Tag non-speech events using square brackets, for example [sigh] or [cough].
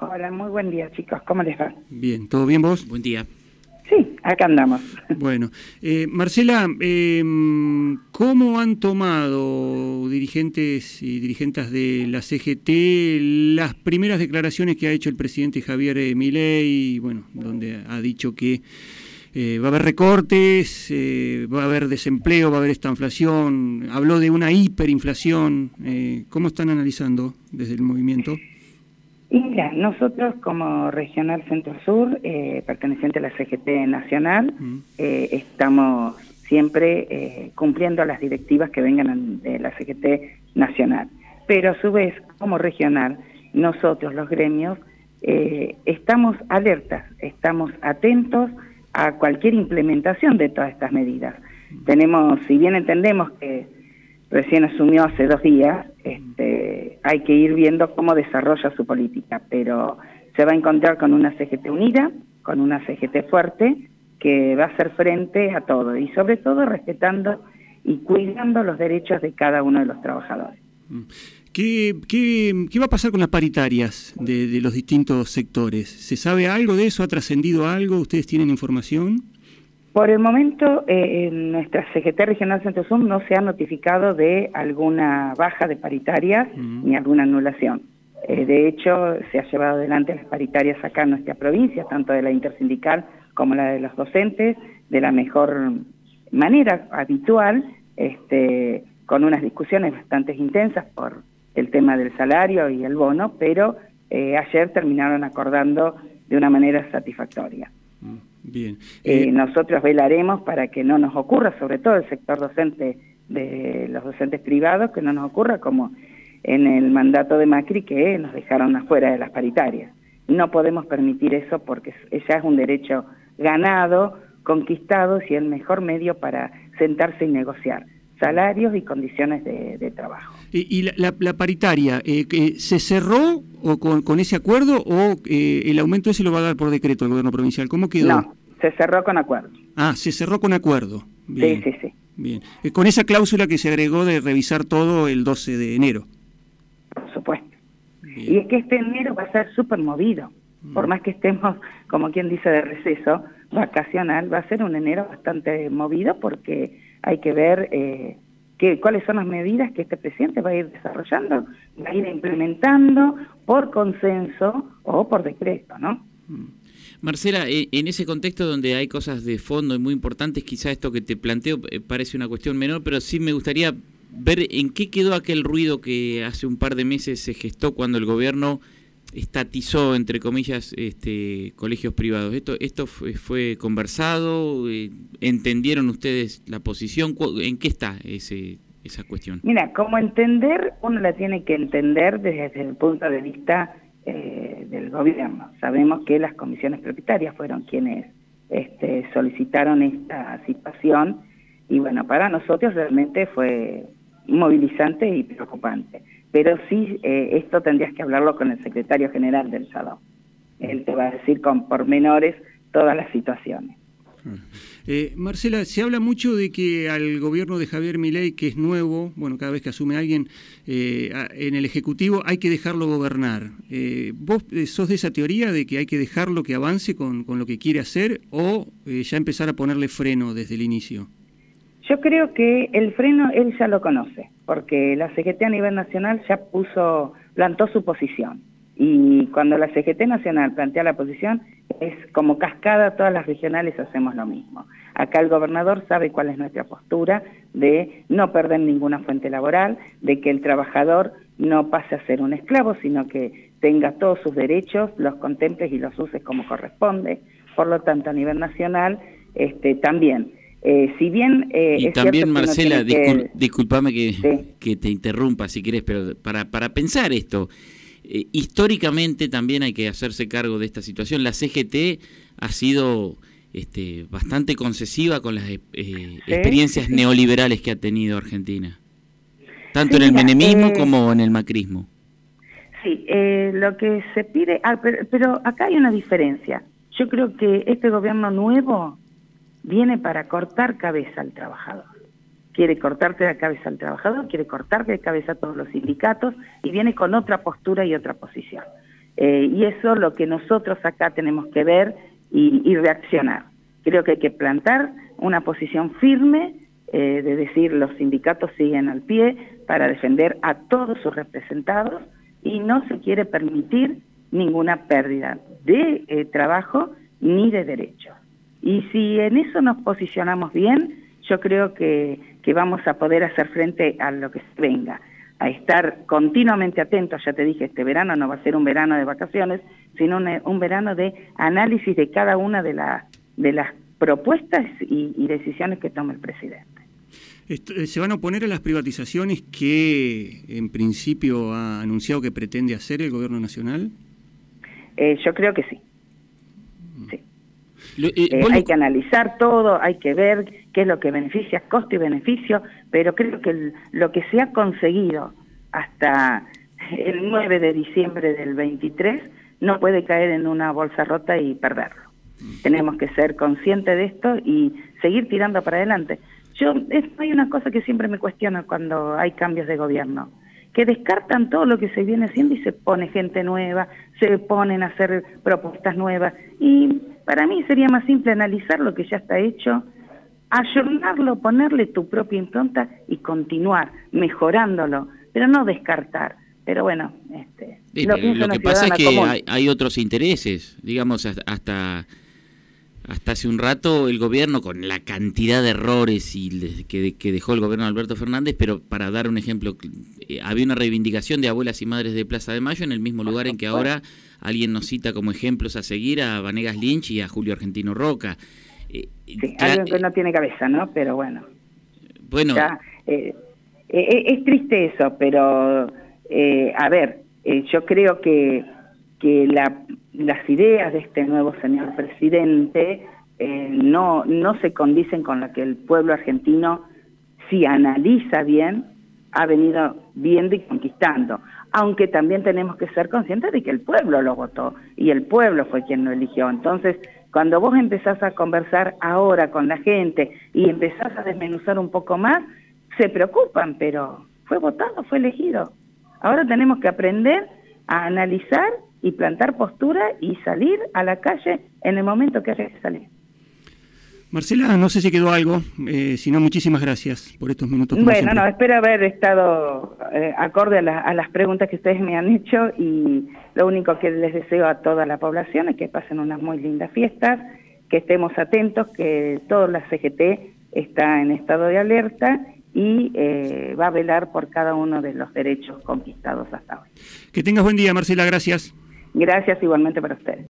Hola, muy buen día, chicos. ¿Cómo les va? Bien, ¿todo bien vos? Buen día. Sí, acá andamos. [laughs] Bueno, eh, Marcela, eh, ¿cómo han tomado dirigentes y dirigentes de la CGT las primeras declaraciones que ha hecho el presidente Javier Milei, bueno, donde ha dicho que eh, va a haber recortes, eh, va a haber desempleo, va a haber esta inflación, habló de una hiperinflación. Eh, ¿Cómo están analizando desde el movimiento? Y mira, nosotros como Regional Centro Sur, eh, perteneciente a la CGT Nacional, eh, estamos siempre eh, cumpliendo las directivas que vengan de la CGT Nacional. Pero a su vez, como regional, nosotros los gremios estamos alertas, estamos atentos a cualquier implementación de todas estas medidas. Tenemos, si bien entendemos que recién asumió hace dos días, este, hay que ir viendo cómo desarrolla su política, pero se va a encontrar con una CGT unida, con una CGT fuerte, que va a hacer frente a todo y sobre todo respetando y cuidando los derechos de cada uno de los trabajadores. ¿Qué, qué, qué va a pasar con las paritarias de, de, los distintos sectores? ¿Se sabe algo de eso? ¿Ha trascendido algo? ¿Ustedes tienen información? Por el momento, eh, en nuestra CGT Regional Centro Sur no se ha notificado de alguna baja de paritarias uh -huh. ni alguna anulación. Eh, de hecho, se ha llevado adelante las paritarias acá en nuestra provincia, tanto de la intersindical como la de los docentes, de la mejor manera habitual, este, con unas discusiones bastante intensas por el tema del salario y el bono, pero eh, ayer terminaron acordando de una manera satisfactoria. Bien. Eh, nosotros velaremos para que no nos ocurra, sobre todo el sector docente de los docentes privados, que no nos ocurra como en el mandato de Macri que nos dejaron afuera de las paritarias. No podemos permitir eso porque ya es un derecho ganado, conquistado y el mejor medio para sentarse y negociar salarios y condiciones de, de trabajo. ¿Y, y la, la, la, paritaria eh, se cerró o con, con, ese acuerdo o eh, el aumento ese lo va a dar por decreto el gobierno provincial? ¿Cómo quedó? No, se cerró con acuerdo. Ah, se cerró con acuerdo. Bien, sí, sí, sí. Bien. Eh, con esa cláusula que se agregó de revisar todo el 12 de enero. Por supuesto. Bien. Y es que este enero va a ser súper movido. Mm. Por más que estemos, como quien dice, de receso vacacional, va a ser un enero bastante movido porque hay que ver eh, que, cuáles son las medidas que este presidente va a ir desarrollando, va a ir implementando por consenso o por decreto, ¿no? Mm. Marcela, eh, en ese contexto donde hay cosas de fondo y muy importantes, quizá esto que te planteo eh, parece una cuestión menor, pero sí me gustaría ver en qué quedó aquel ruido que hace un par de meses se gestó cuando el gobierno estatizó, entre comillas, este, colegios privados. ¿Esto, esto fue, fue conversado? Eh, ¿Entendieron ustedes la posición? ¿En qué está ese, esa cuestión? Mira, como entender, uno la tiene que entender desde el punto de vista eh, del gobierno. Sabemos que las comisiones propietarias fueron quienes este, solicitaron esta situación y bueno, para nosotros realmente fue movilizante y preocupante pero sí eh, esto tendrías que hablarlo con el secretario general del Salón. Él te va a decir con pormenores todas las situaciones. Eh, Marcela, se habla mucho de que al gobierno de Javier Milei, que es nuevo, bueno, cada vez que asume alguien eh, en el Ejecutivo, hay que dejarlo gobernar. Eh, ¿Vos sos de esa teoría de que hay que dejarlo que avance con, con lo que quiere hacer o ya empezar a ponerle freno desde el inicio? Yo creo que el freno él ya lo conoce, porque la CGT a nivel nacional ya puso, plantó su posición. Y cuando la CGT nacional plantea la posición, es como cascada, todas las regionales hacemos lo mismo. Acá el gobernador sabe cuál es nuestra postura de no perder ninguna fuente laboral, de que el trabajador no pase a ser un esclavo, sino que tenga todos sus derechos, los contemples y los uses como corresponde. Por lo tanto, a nivel nacional, este, también eh, si bien eh, y también Marcela no discul que... discúlpame que, sí. que, te interrumpa si quieres pero para para pensar esto eh, históricamente también hay que hacerse cargo de esta situación la CGT ha sido este bastante concesiva con las eh, ¿Sí? experiencias neoliberales que ha tenido Argentina tanto en el menemismo como en el macrismo sí lo que se pide ah, pero, pero acá hay una diferencia yo creo que este gobierno nuevo viene para cortar cabeza al trabajador. Quiere cortarte la cabeza al trabajador, quiere cortarte de cabeza a todos los sindicatos y viene con otra postura y otra posición. Eh, y eso es lo que nosotros acá tenemos que ver y, reaccionar. Creo que hay que plantar una posición firme eh, de decir los sindicatos siguen al pie para defender a todos sus representados y no se quiere permitir ninguna pérdida de eh, trabajo ni de derechos. Y si en eso nos posicionamos bien, yo creo que, que vamos a poder hacer frente a lo que venga a estar continuamente atentos, ya te dije, este verano no va a ser un verano de vacaciones, sino un, verano de análisis de cada una de, de las propuestas y, decisiones que toma el presidente. Eh, ¿Se van a oponer a las privatizaciones que en principio ha anunciado que pretende hacer el gobierno nacional? Eh, yo creo que sí. Sí. Eh, hay que analizar todo, hay que ver qué es lo que beneficia, costo y beneficio, pero creo que lo que se ha conseguido hasta el 9 de diciembre del 23 no puede caer en una bolsa rota y perderlo. Tenemos que ser conscientes de esto y seguir tirando para adelante. Yo, hay una cosa que siempre me cuestiono cuando hay cambios de gobierno, que descartan todo lo que se viene haciendo y se pone gente nueva, se ponen a hacer propuestas nuevas. Y para mí sería más simple analizar lo que ya está hecho, ayornarlo, ponerle tu propia impronta y continuar mejorándolo, pero no descartar. Pero bueno, este, lo, que pasa es que hay, otros intereses, digamos, hasta hasta hace un rato el gobierno con la cantidad de errores y que, que dejó el gobierno de Alberto Fernández, pero para dar un ejemplo, eh, había una reivindicación de abuelas y madres de Plaza de Mayo en el mismo lugar en que ahora alguien nos cita como ejemplos a seguir a Vanegas Lynch y a Julio Argentino Roca. Eh, sí, alguien que no tiene cabeza, ¿no? Pero bueno. Bueno. Eh, es triste eso, pero a ver, yo creo que, que la las ideas de este nuevo señor presidente eh, no, no se condicen con lo que el pueblo argentino, si analiza bien, ha venido viendo y conquistando. Aunque también tenemos que ser conscientes de que el pueblo lo votó y el pueblo fue quien lo eligió. Entonces, cuando vos empezás a conversar ahora con la gente y empezás a desmenuzar un poco más, se preocupan, pero fue votado, fue elegido. Ahora tenemos que aprender a analizar y plantar postura y salir a la calle en el momento que haya que salir. Marcela, no sé si quedó algo, eh, si no, muchísimas gracias por estos minutos. Bueno, no, espero haber estado eh, acorde a, las preguntas que ustedes me han hecho y lo único que les deseo a toda la población es que pasen unas muy lindas fiestas, que estemos atentos, que toda la CGT está en estado de alerta y eh, va a velar por cada uno de los derechos conquistados hasta hoy. Que tengas buen día, Marcela, gracias. Gracias igualmente para ustedes.